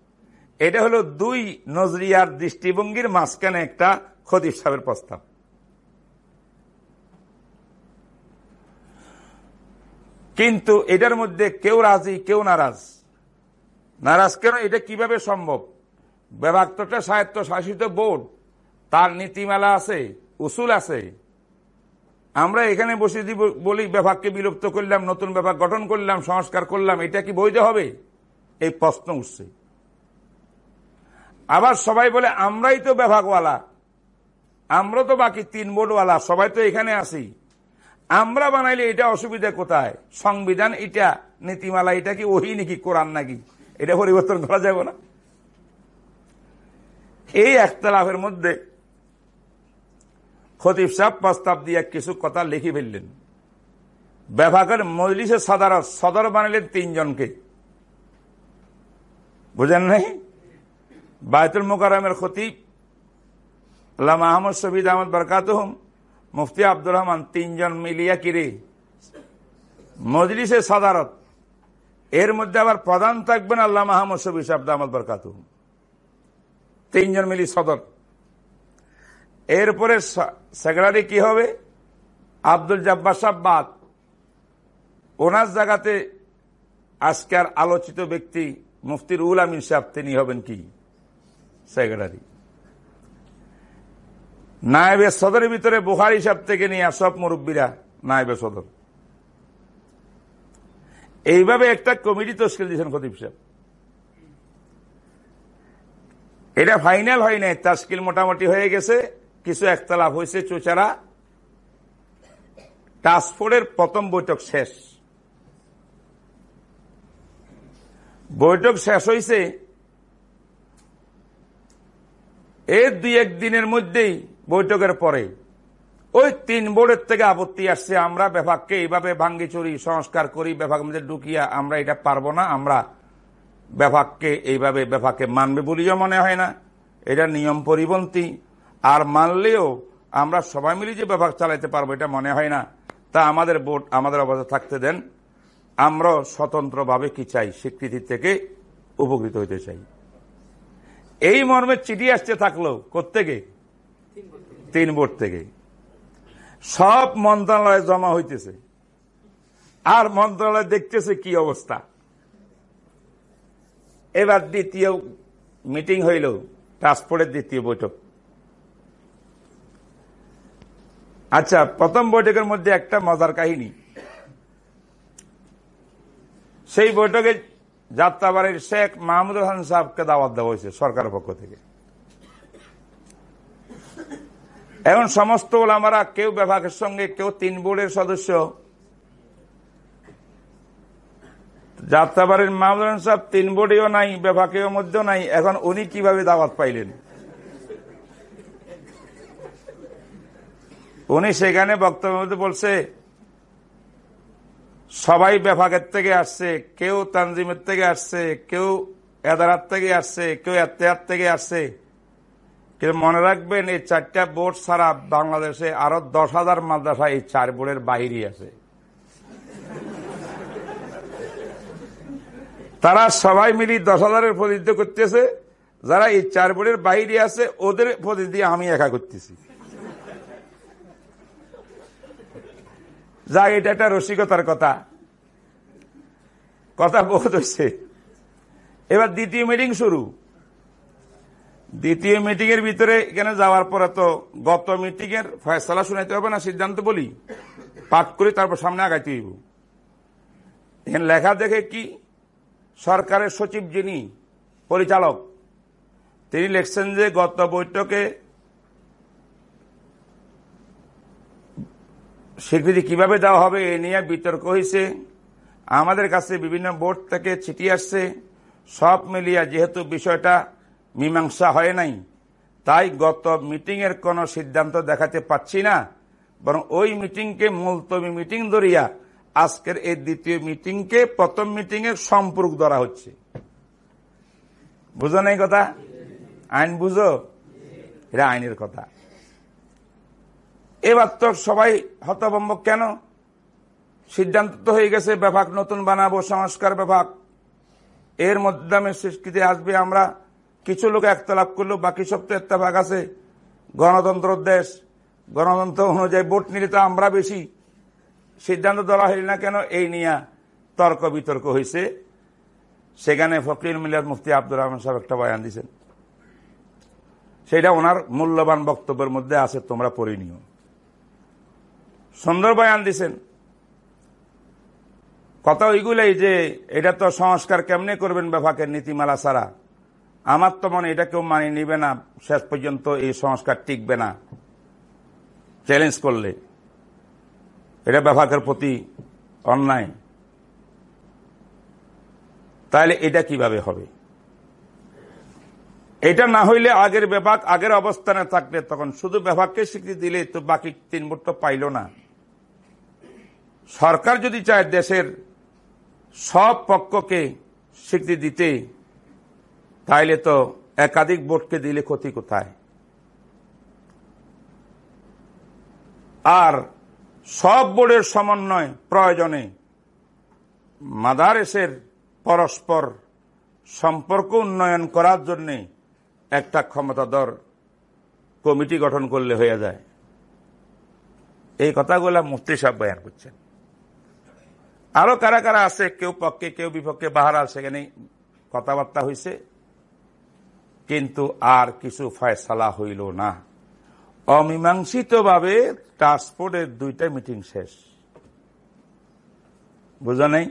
এটা হলো দুই নজরিয়ার দৃষ্টিভঙ্গির মাঝখানে একটা খতিব সাহেবের প্রস্তাব। কিন্তু এটার মধ্যে কেউ রাজি, কেউ নারাজ। নারাজ কেন? এটা কীভাবে সম্ভব? বিভাগটা স্বায়ত্ত শাসিত বোর্ড, তার নীতিমালা আছে, উসুল আছে। আমরা এখানে বসে দিব বলি বিভাগকে বিলুপ্ত করলাম, নতুন বিভাগ গঠন করলাম, সংস্কার করলাম, এটা কি বৈধ হবে? এই প্রশ্ন উঠছে। আবার সবাই বলে, আমরাই তো বিভাগওয়ালা আমরা তো বাকি তিন বোর্ডওয়ালা, সবাই তো এখানে আছি। আমরা বানাইলে এটা অসুবিধা কোথায়? সংবিধান, এটা, নীতিমালা, এটা কি ওহি নাকি কোরআন নাকি? এটা পরিবর্তন করা যাবে না। এই একতলাফের মধ্যে খতিব সাহ প্রস্তাব দিয়ে কিছু কথা লিখে ফেললেন। বিভাগের মজলিসের সাদারত সদর বানালেন তিনজনকে। বুঝেন নাই? বায়তুল মোকারমের খতিব, আল্লাহ আহমদ শবিদ আহমদ বরকাত মুফতি আব্দুর রহমান তিনজন মিলিয়া কিরে। মজলিসে সাদারত এর মধ্যে আবার প্রধান থাকবেন আল্লাহ মাহমদ শবিদ আব্দ আহমদ বরকাত তিনজন মিলি সদর। এরপরে সেক্রেটারি কি হবে? আব্দুল জব্বার সাব্বাদ ওনার জায়গাতে আজকের আলোচিত ব্যক্তি মুফতির উল আমিন সাহেব, তিনি হবেন কি? সেক্রেটারি। নায়েবে সদরের ভিতরে বুহারি সাহেব থেকে নিয়ে সব মুরব্বীরা নায়েবে সদর। এইভাবে একটা কমিটি তস্কিল দিয়েছেন খতিব সাহেব। এটা ফাইনাল হয় নাই তাস্কিল মোটামুটি হয়ে গেছে, কিছু একতলাফ হয়েছে চোচারা। টাস্কফোর্ডের প্রথম বৈঠক শেষ। বৈঠক শেষ হয়েছে এর দুই একদিনের মধ্যেই বৈঠকের পরে। ওই তিন বোর্ডের থেকে আপত্তি আসছে, আমরা বিভাগকে এইভাবে ভাঙ্গি চুরি, সংস্কার করি বিভাগের মধ্যে ঢুকিয়া আমরা এটা পারব না, আমরা বিভাগকে এইভাবে বিভাগকে মানবে বলিও মনে হয় না। এটা নিয়ম পরিপন্থী। আর মানলেও আমরা সবাই মিলে যে বিভাগ চালাইতে পারব এটা মনে হয় না। তা আমাদের বোর্ড, আমাদের অবস্থা থাকতে দেন। আমরা স্বতন্ত্রভাবে কি চাই, স্বীকৃতি থেকে উপকৃত হইতে চাই। এই মর্মে চিঠি আসতে থাকল কোথেকে তিন বোর্ড থেকে। সব মন্ত্রণালয়ে জমা হইতেছে। আর মন্ত্রণালয় দেখতেছে কি অবস্থা। এবার দ্বিতীয় মিটিং হইল, ট্রান্সপোর্টের দ্বিতীয় বৈঠক। আচ্ছা প্রথম বৈঠকের মধ্যে একটা মজার কাহিনী। সেই বৈঠকে যাত্রাবাড়ির শেখ মাহমুদুল হাসান সাহেবকে দাওয়াত দেওয়া হয়েছে সরকারের পক্ষ থেকে। এখন সমস্ত ওলামারা কেউ বিভাগের সঙ্গে কেউ তিন বোর্ডের সদস্য। যাত্রাবাড়ির মাহমুদুল হাসান সাহেব তিন বোর্ডেও নাই বিভাগেও মধ্যেও নাই। এখন উনি কীভাবে দাওয়াত পাইলেন? উনি সেখানে বক্তব্যের মধ্যে বলছে, সবাই বিভাগের থেকে আসছে, কেউ তানজিমের থেকে আসছে, কেউ এদারাত থেকে আসছে, কেউ এতেহাত থেকে আসছে। কিন্তু মনে রাখবেন, এই চারটা বোর্ড ছাড়া বাংলাদেশে আরও দশ হাজার মাদ্রাসা এই চার বোর্ডের বাইরে আছে। তারা সবাই মিলি দশ হাজারের প্রতিনিধিত্ব করতেছে। যারা এই চার বোর্ডের বাইরে আছে, ওদের প্রতিনিধি আমি একা করতেছি। যা এটা একটা রসিকতার কথা। কথা বহুত হচ্ছে এবার দ্বিতীয় মিটিং শুরু। দ্বিতীয় মিটিং এর ভিতরে এখানে যাওয়ার পরে তো গত মিটিং এর ফয়সলা শুনাইতে হবে না, সিদ্ধান্ত বলি। পাঠ করে, তারপর সামনে আগাইতে হইব। এখানে লেখা দেখে কি, সরকারের সচিব যিনি, পরিচালক, তিনি লিখছেন যে গত বৈঠকে স্বীকৃতি কীভাবে দেওয়া হবে এ নিয়ে বিতর্ক হয়েছে আমাদের কাছে বিভিন্ন বোর্ড থেকে চিঠি আসছে। সব মিলিয়া যেহেতু বিষয়টা মীমাংসা হয় নাই। তাই গত মিটিং এর কোন সিদ্ধান্ত দেখাতে পাচ্ছি না, বরং ওই মিটিংকে মুলতবি মিটিং ধরিয়া আজকের এই দ্বিতীয় মিটিংকে প্রথম মিটিং এর সম্পর্ক ধরা হচ্ছে। বুঝো নাই কথা? আইন বুঝো? এটা আইনের কথা। এবার তো সবাই হতভম্ব কেন? সিদ্ধান্ত তো হয়ে গেছে বিভাগ নতুন বানাবো, সংস্কার বিভাগ এর মাধ্যমে স্বীকৃতি আসবে আমরা কিছু লোক একতলাপ করল, বাকি সব তো একটা ভাগ আছে। গণতন্ত্র দেশ। গণতন্ত্র অনুযায়ী ভোট নিলে তো আমরা বেশি। সিদ্ধান্ত ধরা হইল না কেন? এই নিয়ে তর্ক বিতর্ক হয়েছে সেখানে ফকরির মিলাদ মুফতি আব্দুর রহমান সাহেব একটা বয়ান দিয়েছেন সেটা ওনার মূল্যবান বক্তব্যের মধ্যে আছে, তোমরা পড়ে নিও। সুন্দর বয়ান দিছেন। কথা ওইগুলাই যে, এটা তো সংস্কার কেমনে করবেন বিভাগের নীতিমালা ছাড়া? আমার তো মনে এটা কেউ মানি নিবে না, শেষ পর্যন্ত এই সংস্কার টিকবে না। চ্যালেঞ্জ করলে। এটা বিভাগের প্রতি অন্যায়। তাহলে এটা কীভাবে হবে? এটা না হইলে আগের বিভাগ আগের অবস্থানে থাকলে তখন শুধু বিভাগকে স্বীকৃতি দিলে তো বাকি তিন ভোট তো পাইল না। সরকার যদি চায় দেশের সব পক্ষকে স্বীকৃতি দিতে তাইলে তো একাধিক ভোটকে দিলে ক্ষতি কোথায়? আর সব বোর্ডের সমন্বয় প্রয়োজনে মাদারেসের পরস্পর সম্পর্ক উন্নয়ন করার জন্য একটা ক্ষমতাধর কমিটি গঠন করলে হয়ে যায়। এই কথাগুলা মুফতি সাহেব বয়ান করছেন। আরও কারা কারা আছে? কেউ পক্ষে, কেউ বিপক্ষে, বাহারা সেখানে কথাবার্তা হয়েছে কিন্তু আর কিছু ফয়সালা হইল না। অমীমাংসিত ভাবে ট্রান্সপোর্টের দুইটা মিটিং শেষ। বুঝা নেই?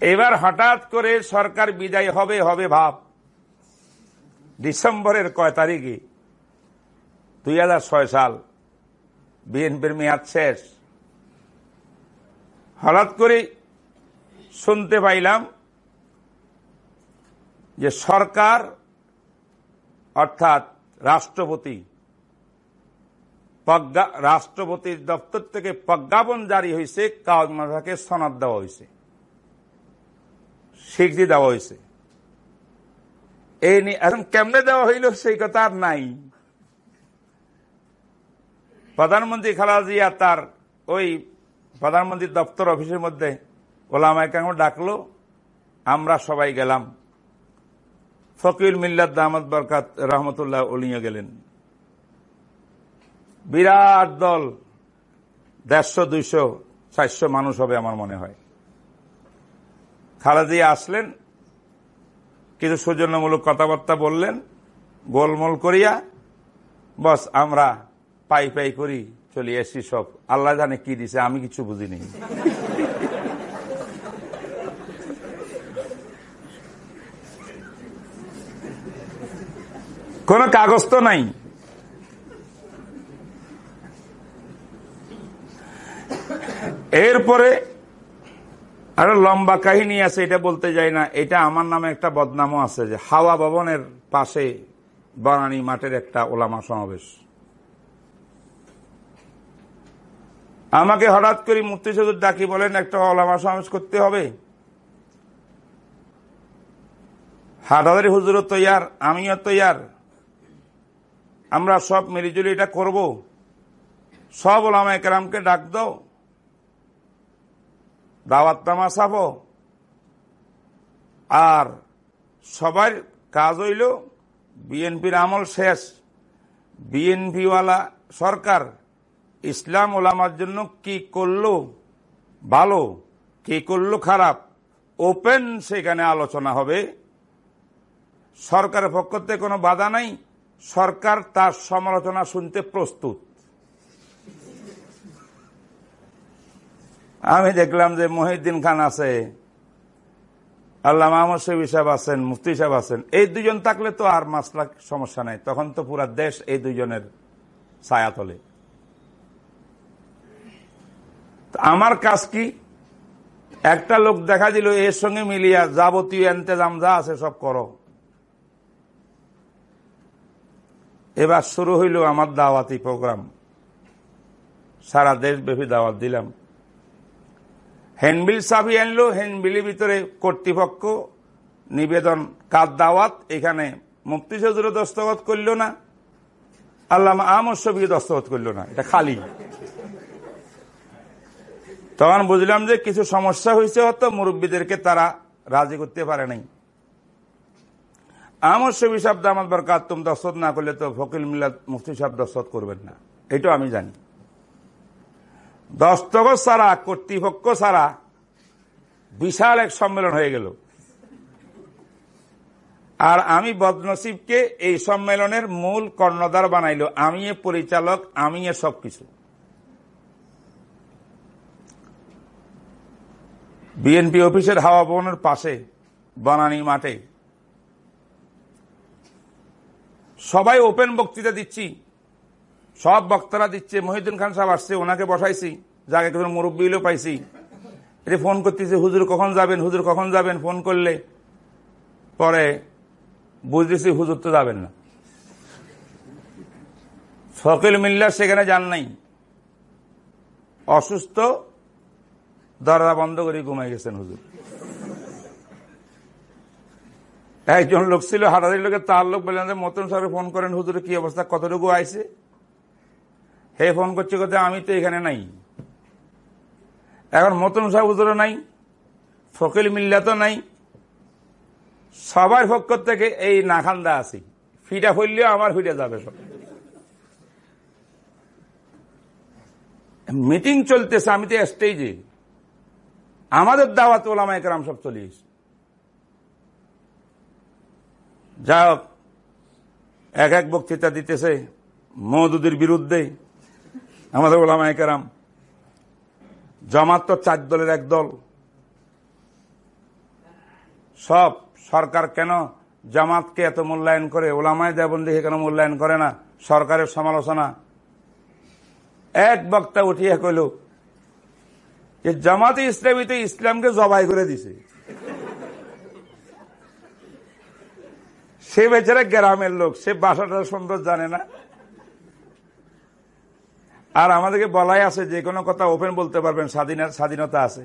এবার হঠাৎ করে সরকার বিদায় হবে হবে ভাব। ডিসেম্বরের কয় তারিখে? দুই হাজার ছয় সাল। বিএনপির মেয়াদ শেষ। হঠাৎ করে শুনতে পাইলাম যে সরকার, অর্থাৎ রাষ্ট্রপতি রাষ্ট্রপতির দপ্তর থেকে প্রজ্ঞাপন জারি হয়েছে কাগজমাকে সনদ দেওয়া হয়েছে, স্বীকৃতি দেওয়া হয়েছে। এই নিয়ে এখন কেমনে দেওয়া হইল সেই কথা আর নাই। প্রধানমন্ত্রী খালাজিয়া তার ওই প্রধানমন্ত্রীর দপ্তর অফিসের মধ্যে ওলামায় কেন ডাকলো, আমরা সবাই গেলাম। ফকির মিল্লাত দাহমদ বরকাত রহমতুল্লাহ উলিয়ে গেলেন। বিরাট দল, দেড়শো, দুইশো, চারশো মানুষ হবে আমার মনে হয়। খালাদিয়া আসলেন, কিছু সৌজন্যমূলক কথাবার্তা বললেন, গোলমোল করিয়া, বস, আমরা পাই পাই করি, চলে এসি সব। আল্লাহ জানে কি দিছে, আমি কিছু বুঝিনি। কোন কাগজ তো নাই। এরপরে আরও লম্বা কাহিনী আছে, এটা বলতে যাই না। এটা আমার নামে একটা বদনামও আছে যে হাওয়া ভবনের পাশে বনানী মাঠের একটা ওলামা সমাবেশ। আমাকে হঠাৎ করে মুক্তি সদুর ডাকি, বলেন, একটা ওলামা সমাবেশ করতে হবে। হাটাদারি হুজুরও তৈয়ার, আমিও তৈয়ার। আমরা সব মিলিজুলি এটা করব। সব ওলামা একরামকে ডাক দাও। দাওয়াত তামা সাফো। আর সবার কাজ হইল বিএনপির আমল শেষ। বিএনপিওয়ালা সরকার ইসলাম ওলামার জন্য কি করল ভালো, কি করল খারাপ, ওপেন সেখানে আলোচনা হবে। সরকারের পক্ষ থেকে কোনো বাধা নাই। সরকার তার সমালোচনা শুনতে প্রস্তুত। আমি দেখলাম যে মহিউদ্দিন খান আছে, আল্লাহ মাহমুদ শহীদ সাহেব আছেন, মুফতি সাহেব আছেন, এই দুজন থাকলে তো আর মাসলা সমস্যা নাই, তখন তো পুরা দেশ এই দুজনের ছায়া তলে। আমার কাজ কি? একটা লোক দেখা দিল, এর সঙ্গে মিলিয়া যাবতীয় এন্তেজাম যা আছে সব করো। এবার শুরু হইল আমার দাওয়াতি প্রোগ্রাম। সারা দেশব্যাপী দাওয়াত দিলাম। হ্যান্ডবিল চাবি আনলো হ্যান্ডবিলের ভিতরে কর্তৃপক্ষ নিবেদন কাজ দাওয়াত, এখানে মুফতি সজুরে দস্তখত করল না আল্লাহ আমর শফি দস্তখত করল না, এটা খালি। তখন বুঝলাম যে কিছু সমস্যা হয়েছে, হয়তো মুরব্বীদেরকে তারা রাজি করতে পারে নাই। আমর শফি সাহেব দামাত বরকাত, তুম দস্তত না করলে তো ফকিল মিল্লাত মুফতি সাহেব দস্তত করবেন না। এটাও আমি জানি। দস্তগত ছাড়া কর্তৃপক্ষ ছাড়া বিশাল এক সম্মেলন হয়ে গেল। আর আমি বদনসিবকে এই সম্মেলনের মূল কর্ণধার বানাইল। আমি এ পরিচালক, আমি এ সবকিছু। বিএনপি অফিসের হাওয়া ভবনের পাশে, বনানী মাঠে সবাই ওপেন বক্তৃতা দিচ্ছি। সব বক্তারা দিচ্ছে, মহিউদ্দিন খান সাহেব আসছে, ওনাকে বসাইছি জায়গা কিছু মুরব্বীও পাইছি। এটা ফোন করতেছে, হুজুর কখন যাবেন? হুজুর কখন যাবেন? ফোন করলে পরে বুঝতেছি হুজুর তো যাবেন না। ফকিল মিল্লা সেখানে যান নাই। অসুস্থ, দরজা বন্ধ করে ঘুমাই গেছেন হুজুর। একজন লোক ছিল হাটাদের লোকের তার লোক বললেন মতন সাহেব ফোন করেন, হুজুরের কি অবস্থা, কতটুকু আইছে? হে ফোন করছে কথা আমি তো এখানে নাই। এখন মতন সাহেব হুজুরও নাই ফকিল মিল্লা তো নাই। সবার পক্ষ থেকে এই নাখান্দা আছি। ফিটা ফেললেও আমার ফিটে যাবে সব। মিটিং চলতেছে, আমি তো স্টেজে আমাদের দাওয়াত ওলামা একরাম সব চলিস যা হোক, এক এক বক্তৃতা দিতেছে মৌদুদির বিরুদ্ধে আমাদের ওলামা একরাম জামাত তো চার দলের এক দল। সব সরকার কেন জামাতকে এত মূল্যায়ন করে? ওলামায় দেবন্দিকে কেন মূল্যায়ন করে না? সরকারের সমালোচনা। এক বক্তা উঠিয়া কইল যে জামাতে ইসলামী তো ইসলামকে জবাই করে দিছে। সে বেচারা গ্রামের লোক, সে বাসাটা সুন্দর জানে না। আর আমাদেরকে বলাই আছে, যে কোনো কথা ওপেন বলতে পারবেন স্বাধীনতা আছে।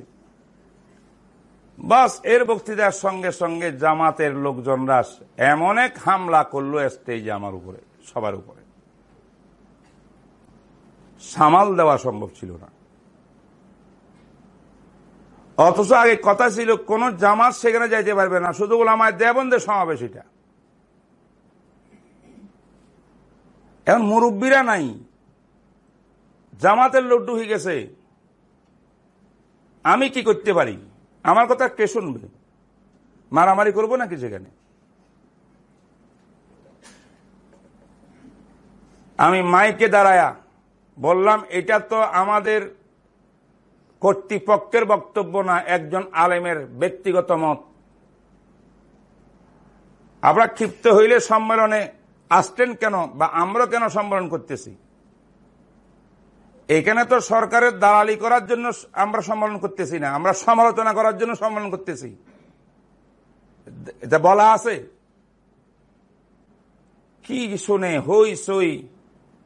বাস, এর বক্তৃতার সঙ্গে সঙ্গে জামাতের লোকজনরা এমন এক হামলা করল স্টেজে আমার উপরে, সবার উপরে। সামাল দেওয়া সম্ভব ছিল না। অথচ আগে কথা ছিল, কোন জামাত সেখানে যাইতে পারবে না। শুধু ওলামায় দেবন্দের সমাবেশ এটা। এখন মুরব্বীরা নাই। জামাতের লোক ঢুকে গেছে। আমি কি করতে পারি? আমার কথা কে শুনবে? মারামারি করব নাকি সেখানে? আমি মাইকে দাঁড়ায়া বললাম, এটা তো আমাদের কর্তৃপক্ষের বক্তব্য না, একজন আলেমের ব্যক্তিগত মত। আমরা ক্ষিপ্ত হইলে সম্মেলনে আসতেন কেন বা আমরা কেন সম্মেলন করতেছি? এখানে তো সরকারের দালালি করার জন্য আমরা সম্মেলন করতেছি না। আমরা সমালোচনা করার জন্য সম্মেলন করতেছি। এটা বলা আছে? কি শুনে, হই সই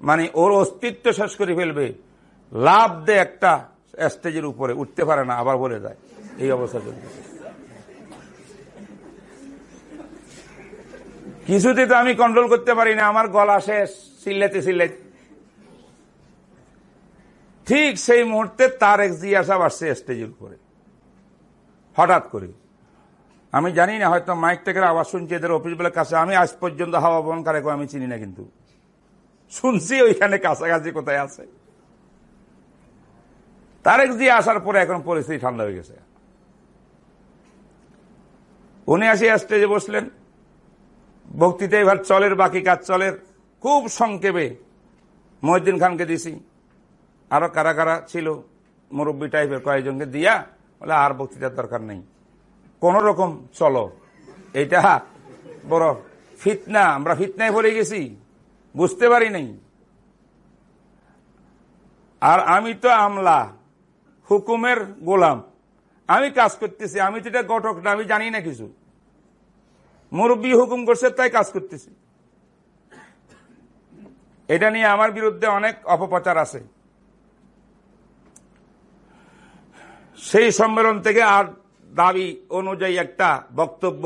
মানে ওর অস্তিত্ব শেষ করে ফেলবে। লাভ দে একটা স্টেজের উপরে, উঠতে পারে না, আবার বলে যায়। এই অবস্থা চলতেছে। কিছুতে তো আমি কন্ট্রোল করতে পারি না, আমার গলা শেষ চিল্লাতে চিল্লাতে ঠিক সেই মুহূর্তে তার এক জিয়াসা আসছে স্টেজের উপরে। হঠাৎ করে। আমি জানি না, হয়তো মাইক থেকে আওয়াজ শুনছি, এদের অফিস বেলার কাছে। আমি আজ পর্যন্ত হাওয়া বন কারে আমি চিনি না কিন্তু। শুনছি ওইখানে কাছাকাছি কোথায় আছে। তারেক জিয়া আসার পরে এখন পরিস্থিতি ঠান্ডা হয়ে গেছে। উনি আসি স্টেজে বসলেন। বক্তৃতা এবার চলের, বাকি কাজ চলের। খুব সংক্ষেপে মহিদ্দিন খানকে দিছি। আরও কারা কারা ছিল মুরব্বী টাইপের কয়েকজনকে দিয়া বলে আর বক্তৃতার দরকার নেই। কোন রকম চলো। এটা বড় ফিতনা, আমরা ফিতনায় পড়ে গেছি। বুঝতে পারি নাই। আর আমি তো আমলা, হুকুমের গোলাম। আমি কাজ করতেছি, আমি তো এটা গঠক না, আমি জানি না কিছু। মুরব্বী হুকুম করছে, তাই কাজ করতেছি। এটা নিয়ে আমার বিরুদ্ধে অনেক অপপ্রচার আছে। সেই সম্মেলন থেকে আর দাবি অনুযায়ী একটা বক্তব্য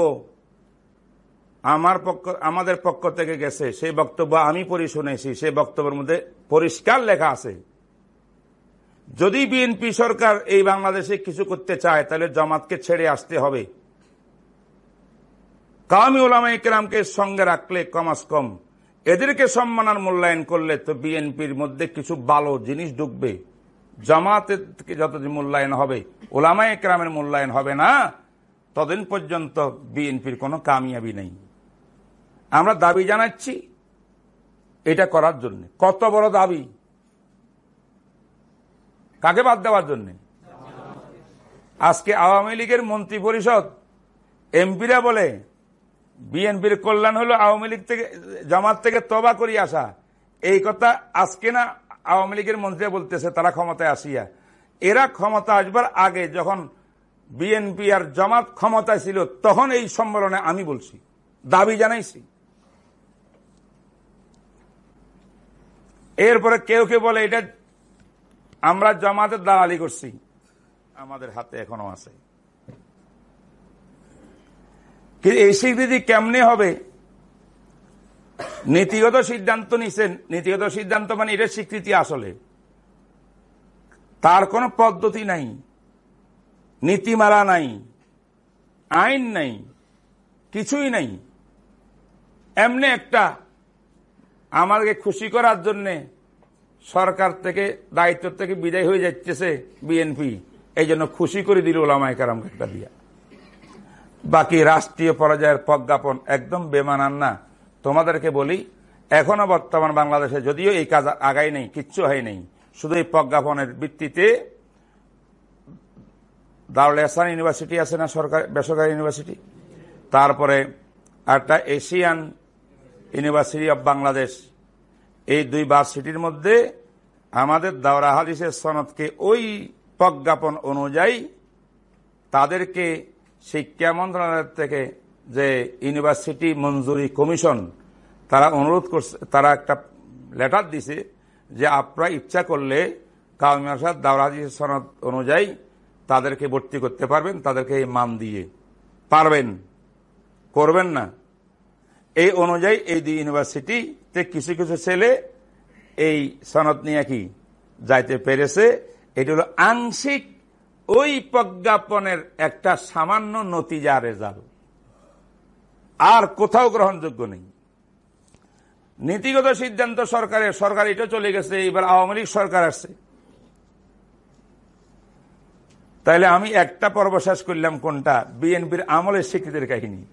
আমার পক্ষ, আমাদের পক্ষ থেকে গেছে। সেই বক্তব্য আমি পড়ি শুনেছি। সেই বক্তব্যের মধ্যে পরিষ্কার লেখা আছে। যদি বিএনপি সরকার এই বাংলাদেশে কিছু করতে চায়, তাহলে জামাতকে ছেড়ে আসতে হবে। কামি ওলামা ইকরামকে সঙ্গে রাখলে কমাস কম। এদেরকে সম্মানার মূল্যায়ন করলে তো বিএনপির মধ্যে কিছু ভালো জিনিস ঢুকবে। জামাতের যতদিন মূল্যায়ন হবে, ওলামা একরামের মূল্যায়ন হবে না, ততদিন পর্যন্ত বিএনপির কোনো কামিয়াবি নেই। আমরা দাবি জানাচ্ছি এটা করার জন্য। কত বড় দাবি? কাকে বাদ দেওয়ার জন্য? আজকে আওয়ামী লীগের মন্ত্রী পরিষদ এমপিরা বলে বিএনপির কল্যাণ হলো আওয়ামী লীগ থেকে, জামাত থেকে তবা করি আসা। এই কথা আজকে না আওয়ামী লীগের মন্ত্রীরা বলতেছে, তারা ক্ষমতায় আসিয়া। এরা ক্ষমতা আসবার আগে যখন বিএনপি আর জামাত ক্ষমতায় ছিল, তখন এই সম্মেলনে আমি বলছি, দাবি জানাইছি। এরপরে কেউ কেউ বলে, এটা আমরা জামাতের দালালি করছি। আমাদের হাতে এখনও আছে। এই স্বীকৃতি কেমনে হবে? নীতিগত সিদ্ধান্ত নিছেন। নীতিগত সিদ্ধান্ত মানে এটা স্বীকৃতি আসলে। তার কোনো পদ্ধতি নাই। নীতিমালা নাই। আইন নাই। কিছুই নাই। এমনি একটা আমাদেরকে খুশি করার জন্যে সরকার থেকে, দায়িত্ব থেকে বিদায় হয়ে যাচ্ছে বিএনপি। এই জন্য খুশি করে দিল ওলামায় কারাম একটা দিয়া। বাকি রাষ্ট্রীয় পর্যায়ের প্রজ্ঞাপন একদম বেমানান না। তোমাদেরকে বলি, এখনও বর্তমান বাংলাদেশে যদিও এই কাজ আগাই নেই, কিচ্ছু হয় নেই। শুধু এই প্রজ্ঞাপনের ভিত্তিতে দারুল এহসান ইউনিভার্সিটি আছে না, সরকার, বেসরকারি ইউনিভার্সিটি? তারপরে একটা এশিয়ান ইউনিভার্সিটি অব বাংলাদেশ। এই দুই ভার্সিটির মধ্যে আমাদের দাওরা হাদিসের সনদকে ওই প্রজ্ঞাপন অনুযায়ী তাদেরকে শিক্ষা মন্ত্রণালয় থেকে যে ইউনিভার্সিটি মঞ্জুরি কমিশন, তারা অনুরোধ করছে, তারা একটা লেটার দিছে যে আপনারা ইচ্ছা করলে কাউমি আসাদ দাওরা হাদিসের সনদ অনুযায়ী তাদেরকে ভর্তি করতে পারবেন, তাদেরকে মান দিয়ে। পারবেন, করবেন না। এই অনুযায়ী এই দুই ইউনিভার্সিটিতে কিছু কিছু ছেলে এই সনদ নিয়ে কি যাইতে পেরেছে, এটি হলো আংশিক ওই প্রজ্ঞাপনের একটা সামান্য নতিজা রেজাল্ট। আর কোথাও গ্রহণযোগ্য নেই। নীতিগত সিদ্ধান্ত সরকারের, সরকার এটা চলে গেছে এবার আওয়ামী লীগ সরকার আসছে। তাহলে আমি একটা পর্ব শেষ করলাম কোনটা? বিএনপির আমলের স্বীকৃতির কাহিনী।